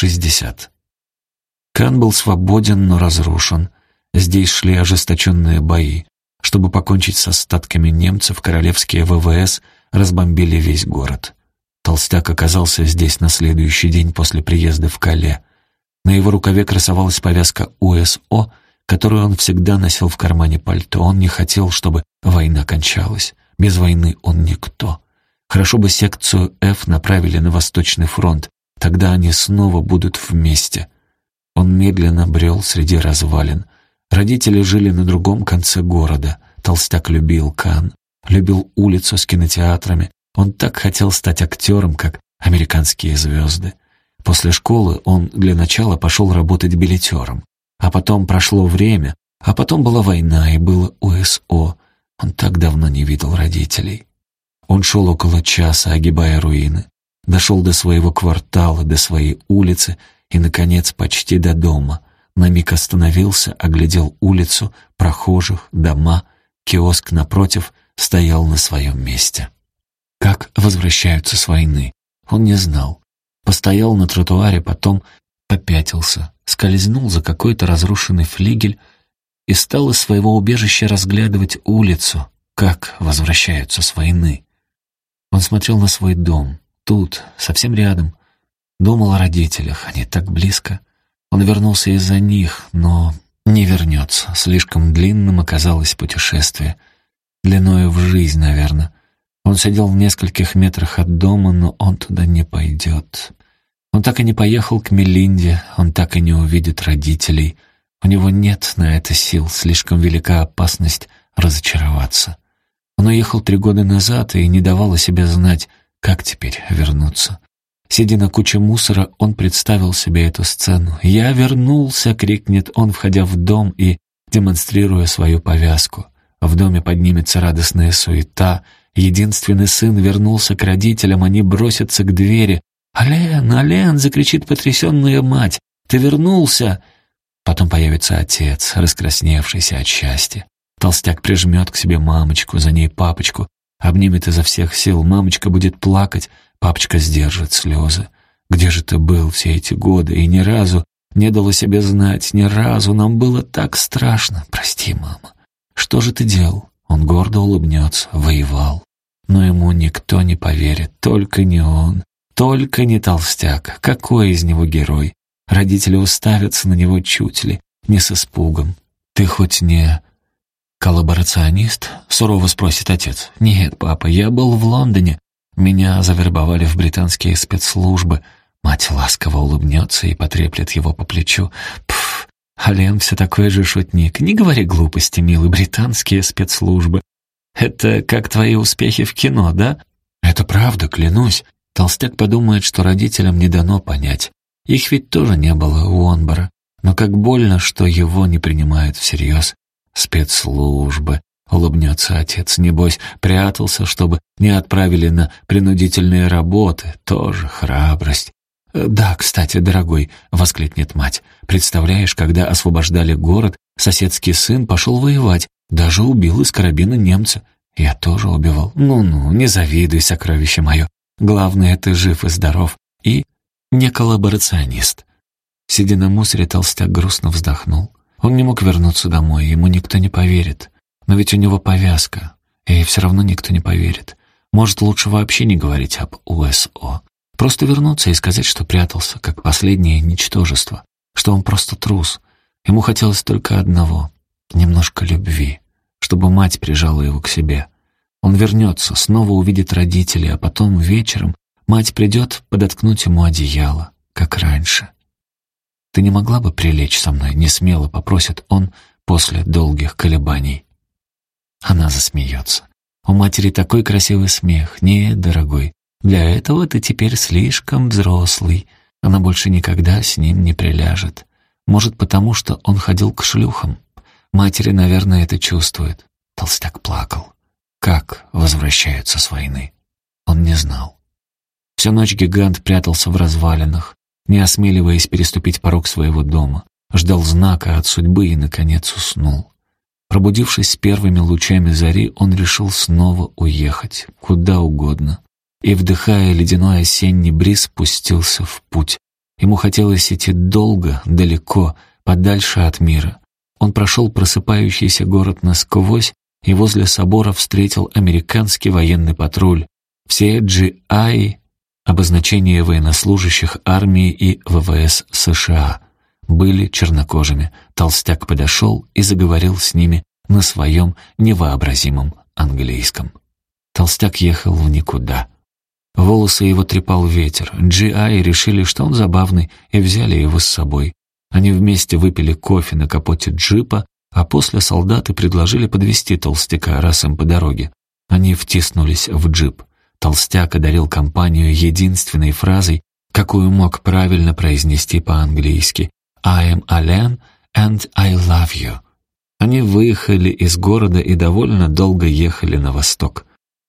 60. Кан был свободен, но разрушен. Здесь шли ожесточенные бои. Чтобы покончить с остатками немцев, королевские ВВС разбомбили весь город. Толстяк оказался здесь на следующий день после приезда в Кале. На его рукаве красовалась повязка УСО, которую он всегда носил в кармане пальто. Он не хотел, чтобы война кончалась. Без войны он никто. Хорошо бы секцию F направили на Восточный фронт, тогда они снова будут вместе. Он медленно брел среди развалин. Родители жили на другом конце города. Толстяк любил Кан, любил улицу с кинотеатрами. Он так хотел стать актером, как американские звезды. После школы он для начала пошел работать билетером. А потом прошло время, а потом была война и было УСО. Он так давно не видел родителей. Он шел около часа, огибая руины. Дошел до своего квартала, до своей улицы и, наконец, почти до дома. На миг остановился, оглядел улицу, прохожих, дома. Киоск напротив стоял на своем месте. Как возвращаются с войны? Он не знал. Постоял на тротуаре, потом попятился, скользнул за какой-то разрушенный флигель и стал из своего убежища разглядывать улицу, как возвращаются с войны. Он смотрел на свой дом, тут, совсем рядом. Думал о родителях, они так близко. Он вернулся из-за них, но не вернется. Слишком длинным оказалось путешествие. Длиною в жизнь, наверное. Он сидел в нескольких метрах от дома, но он туда не пойдет. Он так и не поехал к Мелинде, он так и не увидит родителей. У него нет на это сил, слишком велика опасность разочароваться. Он уехал три года назад и не давал о себе знать, как теперь вернуться. Сидя на куче мусора, он представил себе эту сцену. «Я вернулся!» — крикнет он, входя в дом и демонстрируя свою повязку. В доме поднимется радостная суета. Единственный сын вернулся к родителям, они бросятся к двери. «Ален, Ален!» — закричит потрясенная мать. «Ты вернулся!» Потом появится отец, раскрасневшийся от счастья. Толстяк прижмет к себе мамочку, за ней папочку, обнимет изо всех сил. Мамочка будет плакать, папочка сдержит слезы. «Где же ты был все эти годы и ни разу не дал о себе знать, ни разу нам было так страшно. Прости, мама. Что же ты делал?» Он гордо улыбнется, воевал. Но ему никто не поверит, только не он. Только не толстяк. Какой из него герой? Родители уставятся на него чуть ли, не с испугом. «Ты хоть не...» «Коллаборационист?» — сурово спросит отец. «Нет, папа, я был в Лондоне. Меня завербовали в британские спецслужбы». Мать ласково улыбнется и потреплет его по плечу. «Пф, Ален все такой же шутник. Не говори глупости, милый, британские спецслужбы. Это как твои успехи в кино, да?» «Это правда, клянусь». Толстяк подумает, что родителям не дано понять. Их ведь тоже не было у Онбора. Но как больно, что его не принимают всерьез. Спецслужбы. Улыбнется отец, небось, прятался, чтобы не отправили на принудительные работы. Тоже храбрость. «Да, кстати, дорогой», — воскликнет мать. «Представляешь, когда освобождали город, соседский сын пошел воевать, даже убил из карабина немца. Я тоже убивал. Ну-ну, не завидуй, сокровище мое. Главное, ты жив и здоров. И не коллаборационист». Сидя на мусоре, толстяк грустно вздохнул. Он не мог вернуться домой, ему никто не поверит. Но ведь у него повязка, и все равно никто не поверит. Может, лучше вообще не говорить об УСО. Просто вернуться и сказать, что прятался, как последнее ничтожество, что он просто трус. Ему хотелось только одного — немножко любви, чтобы мать прижала его к себе. Он вернется, снова увидит родителей, а потом вечером мать придет подоткнуть ему одеяло, как раньше. «Ты не могла бы прилечь со мной?» — несмело попросит он после долгих колебаний. Она засмеется. У матери такой красивый смех. Нет, дорогой, для этого ты теперь слишком взрослый. Она больше никогда с ним не приляжет. Может, потому что он ходил к шлюхам. Матери, наверное, это чувствует. Толстяк плакал. Как возвращаются с войны? Он не знал. Всю ночь гигант прятался в развалинах не осмеливаясь переступить порог своего дома, ждал знака от судьбы и, наконец, уснул. Пробудившись с первыми лучами зари, он решил снова уехать, куда угодно, и, вдыхая ледяной осенний бриз, спустился в путь. Ему хотелось идти долго, далеко, подальше от мира. Он прошел просыпающийся город насквозь и возле собора встретил американский военный патруль. Все GI — обозначение военнослужащих армии и ВВС США — были чернокожими. Толстяк подошел и заговорил с ними на своем невообразимом английском. Толстяк ехал в никуда. Волосы его трепал ветер. GI решили, что он забавный, и взяли его с собой. Они вместе выпили кофе на капоте джипа, а после солдаты предложили подвести толстяка раз им по дороге. Они втиснулись в джип. Толстяк одарил компанию единственной фразой, какую мог правильно произнести по-английски «I am Alan and I love you». Они выехали из города и довольно долго ехали на восток.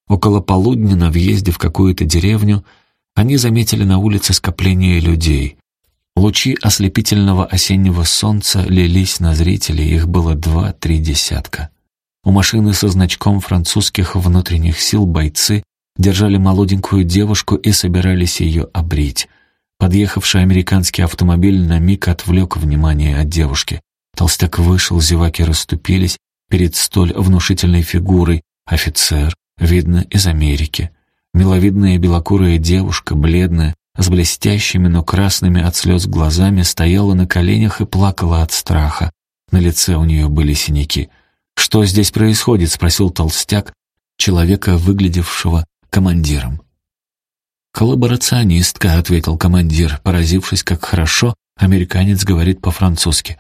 Около полудня на въезде в какую-то деревню они заметили на улице скопление людей. Лучи ослепительного осеннего солнца лились на зрителей, их было два-три десятка. У машины со значком французских внутренних сил бойцы держали молоденькую девушку и собирались ее обрить. Подъехавший американский автомобиль на миг отвлек внимание от девушки. Толстяк вышел, зеваки расступились перед столь внушительной фигурой. Офицер, видно, из Америки. Миловидная белокурая девушка, бледная, с блестящими, но красными от слез глазами, стояла на коленях и плакала от страха. На лице у нее были синяки. «Что здесь происходит?» — спросил толстяк, человека, выглядевшего командиром. «Коллаборационистка», — ответил командир, поразившись, как хорошо американец говорит по-французски.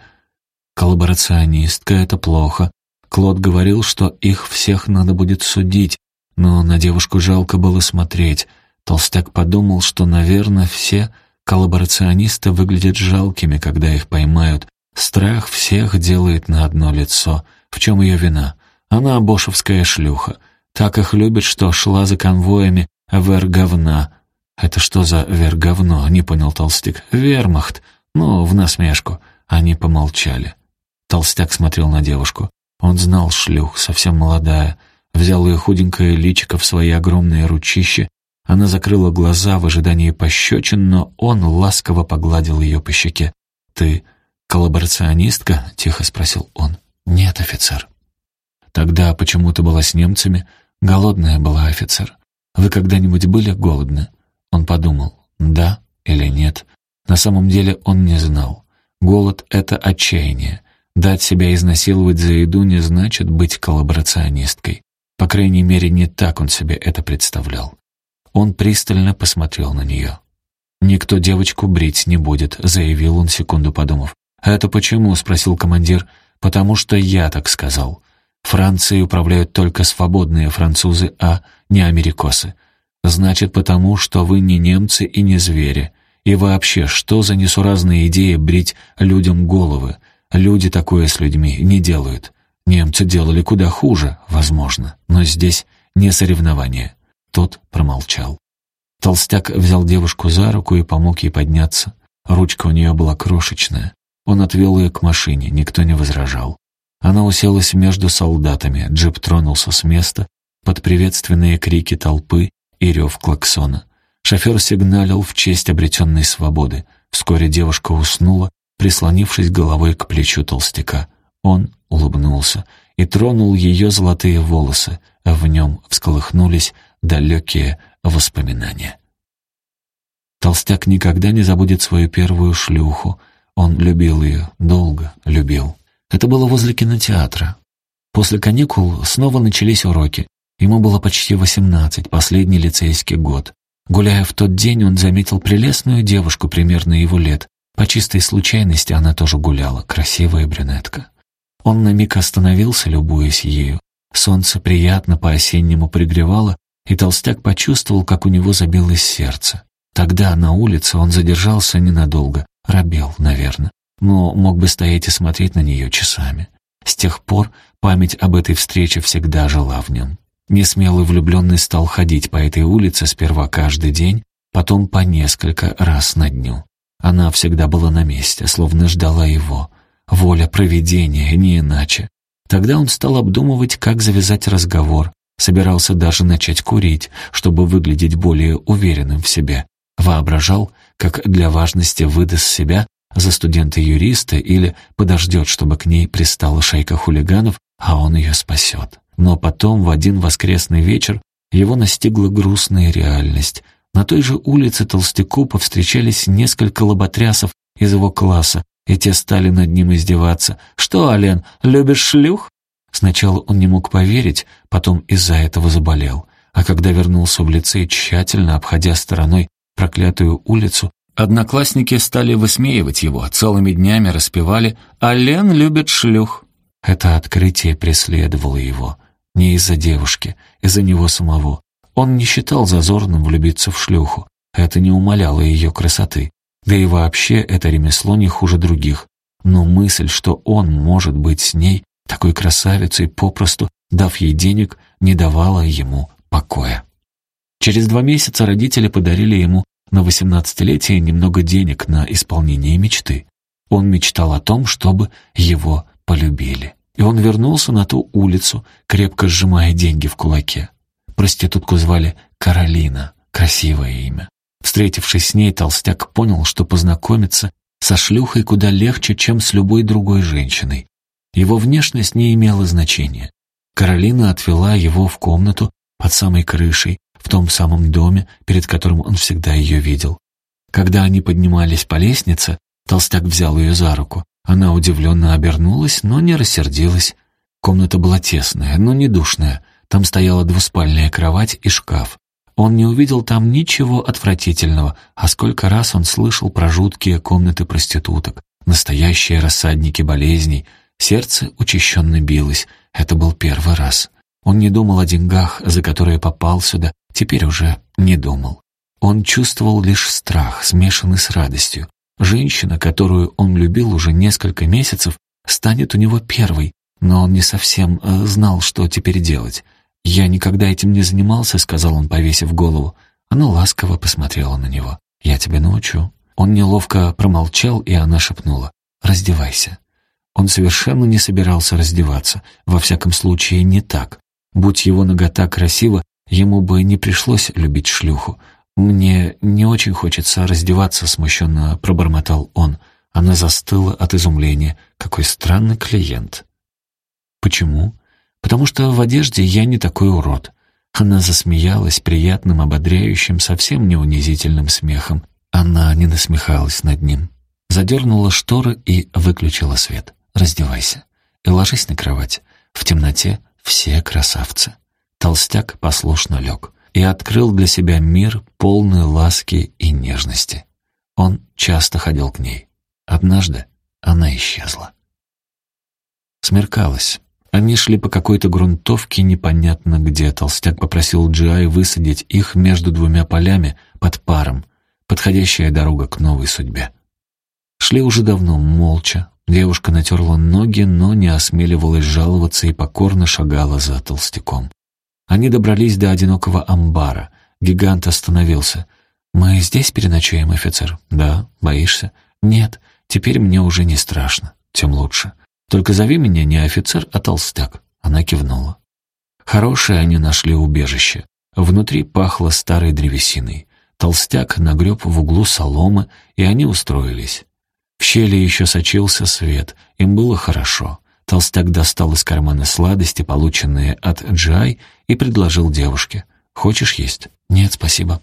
«Коллаборационистка — это плохо. Клод говорил, что их всех надо будет судить, но на девушку жалко было смотреть. Толстяк подумал, что, наверное, все коллаборационисты выглядят жалкими, когда их поймают. Страх всех делает на одно лицо. В чем ее вина? Она бошевская шлюха. Так их любит, что шла за конвоями вер говна. «Это что за вер говно?» — не понял Толстяк. «Вермахт. Ну, в насмешку». Они помолчали. Толстяк смотрел на девушку. Он знал шлюх, совсем молодая. Взял ее худенькое личико в свои огромные ручища она закрыла глаза в ожидании пощечин, но он ласково погладил ее по щеке. «Ты коллаборационистка?» — тихо спросил он. «Нет, офицер». «Тогда почему ты была с немцами?» «Голодная была, офицер». «Вы когда-нибудь были голодны?» Он подумал, да или нет. На самом деле он не знал. Голод — это отчаяние. Дать себя изнасиловать за еду не значит быть коллаборационисткой. По крайней мере, не так он себе это представлял. Он пристально посмотрел на нее. «Никто девочку брить не будет», — заявил он, секунду подумав. «А это почему?» — спросил командир. «Потому что я так сказал. Францией управляют только свободные французы, а не америкосы. Значит, потому что вы не немцы и не звери. И вообще, что за несуразная идея брить людям головы? Люди такое с людьми не делают. Немцы делали куда хуже, возможно, но здесь не соревнование. Тот промолчал. Толстяк взял девушку за руку и помог ей подняться. Ручка у нее была крошечная. Он отвел ее к машине, никто не возражал. Она уселась между солдатами, джип тронулся с места под приветственные крики толпы и рев клаксона. Шофер сигналил в честь обретенной свободы. Вскоре девушка уснула, прислонившись головой к плечу толстяка. Он улыбнулся и тронул ее золотые волосы, а в нем всколыхнулись далекие воспоминания. Толстяк никогда не забудет свою первую шлюху. Он любил ее, долго любил. Это было возле кинотеатра. После каникул снова начались уроки. Ему было почти восемнадцать, последний лицейский год. Гуляя в тот день, он заметил прелестную девушку примерно его лет. По чистой случайности она тоже гуляла, красивая брюнетка. Он на миг остановился, любуясь ею. Солнце приятно по-осеннему пригревало, и толстяк почувствовал, как у него забилось сердце. Тогда на улице он задержался ненадолго, робел, наверное, но мог бы стоять и смотреть на нее часами. С тех пор память об этой встрече всегда жила в нем. Несмелый влюбленный стал ходить по этой улице сперва каждый день, потом по несколько раз на дню. Она всегда была на месте, словно ждала его. Воля провидения, не иначе. Тогда он стал обдумывать, как завязать разговор, Собирался даже начать курить, чтобы выглядеть более уверенным в себе. Воображал, как для важности выдаст себя за студента-юриста или подождет, чтобы к ней пристала шайка хулиганов, а он ее спасет. Но потом, в один воскресный вечер, его настигла грустная реальность. На той же улице Толстяку повстречались несколько лоботрясов из его класса, и те стали над ним издеваться. «Что, Ален, любишь шлюх?» Сначала он не мог поверить, потом из-за этого заболел. А когда вернулся в лицей, тщательно обходя стороной проклятую улицу, одноклассники стали высмеивать его, целыми днями распевали «Ален любит шлюх». Это открытие преследовало его. Не из-за девушки, из-за него самого. Он не считал зазорным влюбиться в шлюху. Это не умаляло ее красоты. Да и вообще это ремесло не хуже других. Но мысль, что он может быть с ней, такой красавицей, попросту, дав ей денег, не давала ему покоя. Через два месяца родители подарили ему на восемнадцатилетие немного денег на исполнение мечты. Он мечтал о том, чтобы его полюбили. И он вернулся на ту улицу, крепко сжимая деньги в кулаке. Проститутку звали Каролина, красивое имя. Встретившись с ней, толстяк понял, что познакомиться со шлюхой куда легче, чем с любой другой женщиной. Его внешность не имела значения. Каролина отвела его в комнату под самой крышей, в том самом доме, перед которым он всегда ее видел. Когда они поднимались по лестнице, толстяк взял ее за руку. Она удивленно обернулась, но не рассердилась. Комната была тесная, но не душная. Там стояла двуспальная кровать и шкаф. Он не увидел там ничего отвратительного, а сколько раз он слышал про жуткие комнаты проституток, настоящие рассадники болезней. Сердце учащенно билось. Это был первый раз. Он не думал о деньгах, за которые попал сюда, теперь уже не думал. Он чувствовал лишь страх, смешанный с радостью. Женщина, которую он любил уже несколько месяцев, станет у него первой, но он не совсем э, знал, что теперь делать. «Я никогда этим не занимался», — сказал он, повесив голову. Она ласково посмотрела на него. «Я тебя научу». Он неловко промолчал, и она шепнула. «Раздевайся». Он совершенно не собирался раздеваться, во всяком случае не так. Будь его нагота красива, ему бы не пришлось любить шлюху. «Мне не очень хочется раздеваться», — смущенно пробормотал он. Она застыла от изумления. «Какой странный клиент». «Почему?» «Потому что в одежде я не такой урод». Она засмеялась приятным, ободряющим, совсем не унизительным смехом. Она не насмехалась над ним. Задернула шторы и выключила свет. «Раздевайся и ложись на кровать. В темноте все красавцы». Толстяк послушно лег и открыл для себя мир, полный ласки и нежности. Он часто ходил к ней. Однажды она исчезла. Смеркалось. Они шли по какой-то грунтовке непонятно где. Толстяк попросил Джиай высадить их между двумя полями под паром. Подходящая дорога к новой судьбе. Шли уже давно, молча. Девушка натерла ноги, но не осмеливалась жаловаться и покорно шагала за толстяком. Они добрались до одинокого амбара. Гигант остановился. «Мы здесь переночуем, офицер?» «Да. Боишься?» «Нет. Теперь мне уже не страшно. Тем лучше. Только зови меня не офицер, а толстяк». Она кивнула. Хорошее они нашли убежище. Внутри пахло старой древесиной. Толстяк нагреб в углу соломы, и они устроились. В щели еще сочился свет, им было хорошо. Толстяк достал из кармана сладости, полученные от Джай, и предложил девушке. «Хочешь есть?» «Нет, спасибо».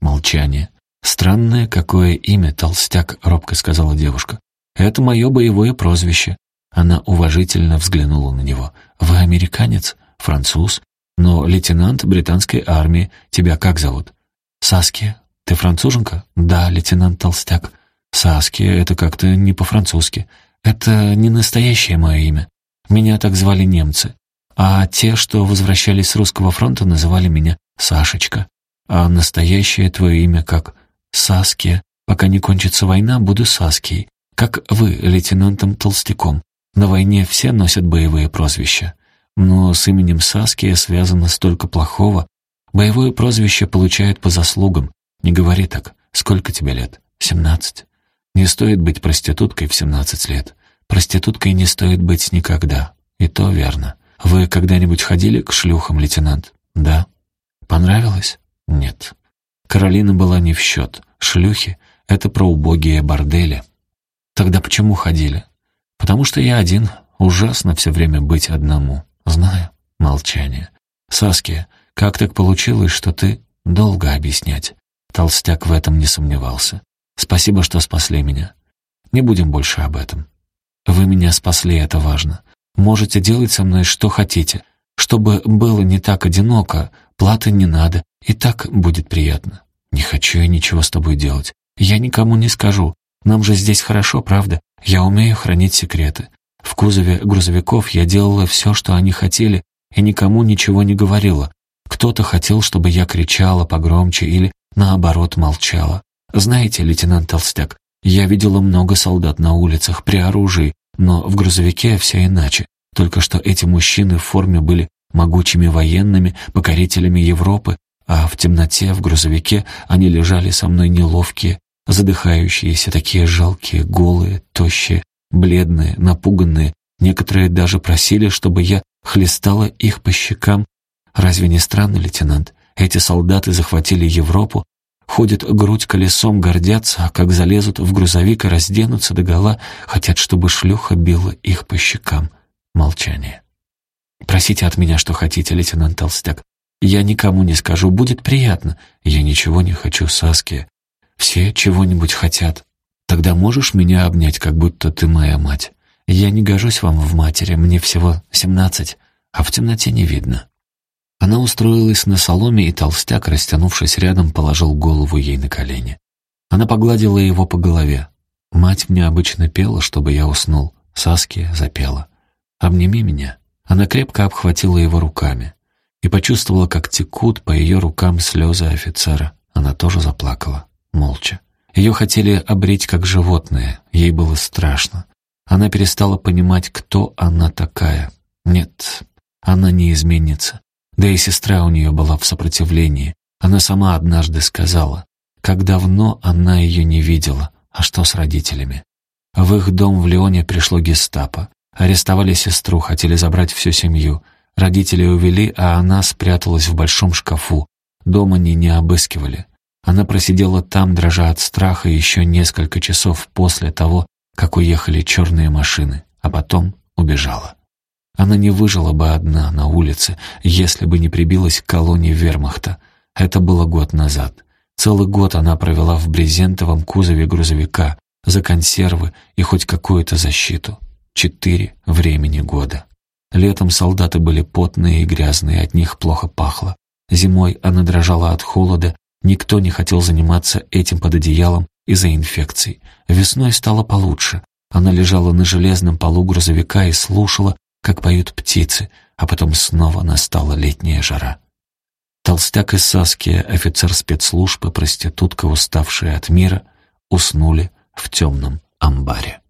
Молчание. «Странное какое имя, толстяк», — робко сказала девушка. «Это мое боевое прозвище». Она уважительно взглянула на него. «Вы американец? Француз? Но лейтенант британской армии. Тебя как зовут?» «Саския. Ты француженка?» «Да, лейтенант Толстяк». «Саския — это как-то не по-французски. Это не настоящее мое имя. Меня так звали немцы. А те, что возвращались с русского фронта, называли меня Сашечка. А настоящее твое имя как Саския. Пока не кончится война, буду Саскией. Как вы, лейтенантом Толстяком. На войне все носят боевые прозвища. Но с именем Саския связано столько плохого. Боевое прозвище получают по заслугам. Не говори так. Сколько тебе лет? Семнадцать. Не стоит быть проституткой в семнадцать лет. Проституткой не стоит быть никогда. И то верно. Вы когда-нибудь ходили к шлюхам, лейтенант? Да. Понравилось? Нет. Каролина была не в счет. Шлюхи Это про убогие бордели. Тогда почему ходили? Потому что я один. Ужасно все время быть одному. Знаю. Молчание. Саския, как так получилось, что ты... Долго объяснять. Толстяк в этом не сомневался. Спасибо, что спасли меня. Не будем больше об этом. Вы меня спасли, это важно. Можете делать со мной что хотите. Чтобы было не так одиноко, платы не надо, и так будет приятно. Не хочу я ничего с тобой делать. Я никому не скажу. Нам же здесь хорошо, правда? Я умею хранить секреты. В кузове грузовиков я делала все, что они хотели, и никому ничего не говорила. Кто-то хотел, чтобы я кричала погромче или, наоборот, молчала. Знаете, лейтенант Толстяк, я видела много солдат на улицах при оружии, но в грузовике все иначе. Только что эти мужчины в форме были могучими военными, покорителями Европы, а в темноте в грузовике они лежали со мной неловкие, задыхающиеся, такие жалкие, голые, тощие, бледные, напуганные. Некоторые даже просили, чтобы я хлестала их по щекам. Разве не странно, лейтенант? Эти солдаты захватили Европу, ходят грудь колесом, гордятся, а как залезут в грузовик и разденутся догола, хотят, чтобы шлюха била их по щекам. Молчание. «Просите от меня, что хотите, лейтенант Толстяк. Я никому не скажу, будет приятно. Я ничего не хочу, Саски. Все чего-нибудь хотят. Тогда можешь меня обнять, как будто ты моя мать? Я не гожусь вам в матери, мне всего семнадцать, а в темноте не видно». Она устроилась на соломе, и толстяк, растянувшись рядом, положил голову ей на колени. Она погладила его по голове. «Мать мне обычно пела, чтобы я уснул. Саски запела. Обними меня». Она крепко обхватила его руками и почувствовала, как текут по ее рукам слезы офицера. Она тоже заплакала, молча. Ее хотели обрить как животное, ей было страшно. Она перестала понимать, кто она такая. Нет, она не изменится. Да и сестра у нее была в сопротивлении. Она сама однажды сказала, как давно она ее не видела, а что с родителями. В их дом в Лионе пришло гестапо. Арестовали сестру, хотели забрать всю семью. Родители увели, а она спряталась в большом шкафу. Дома они не обыскивали. Она просидела там, дрожа от страха, еще несколько часов после того, как уехали черные машины, а потом убежала. Она не выжила бы одна на улице, если бы не прибилась к колонии вермахта. Это было год назад. Целый год она провела в брезентовом кузове грузовика за консервы и хоть какую-то защиту. Четыре времени года. Летом солдаты были потные и грязные, от них плохо пахло. Зимой она дрожала от холода, никто не хотел заниматься этим под одеялом из-за инфекций. Весной стало получше. Она лежала на железном полу грузовика и слушала, как поют птицы, а потом снова настала летняя жара. Толстяк и Саския, офицер спецслужб и проститутка, уставшие от мира, уснули в темном амбаре.